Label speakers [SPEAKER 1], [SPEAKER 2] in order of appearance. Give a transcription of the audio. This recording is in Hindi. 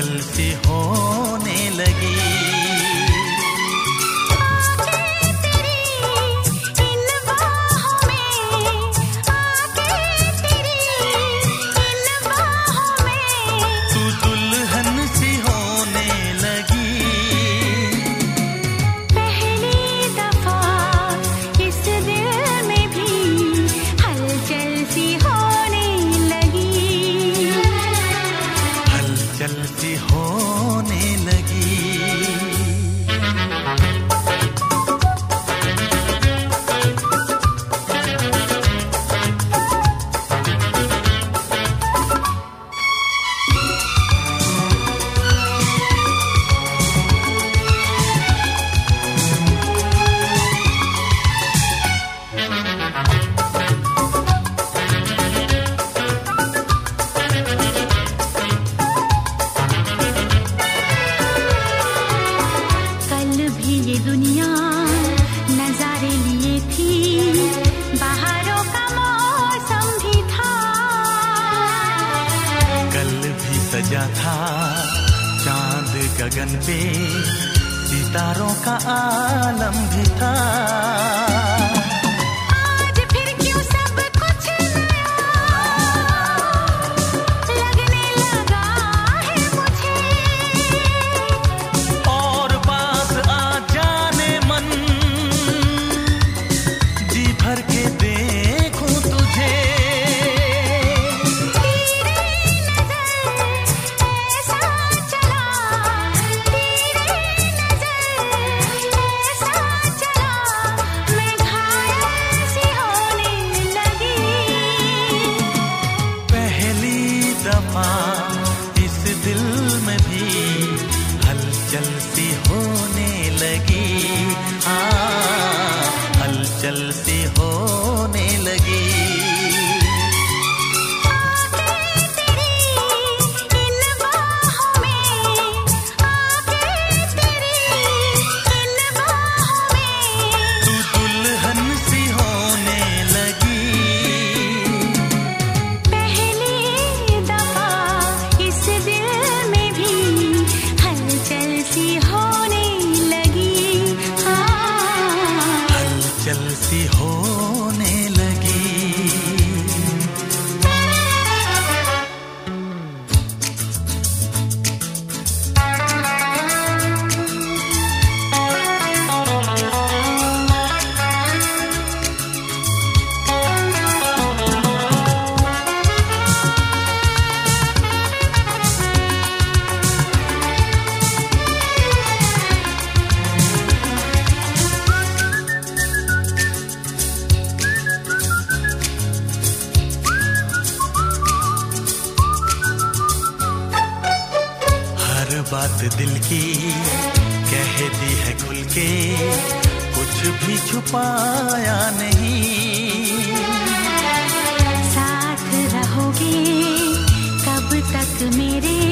[SPEAKER 1] सी होने लगी। सजा था। चाँद गगन पे सितारों का आलम भी था। बात दिल की कह दी है खुल के, कुछ भी छुपाया नहीं।
[SPEAKER 2] साथ रहोगे कब तक मेरे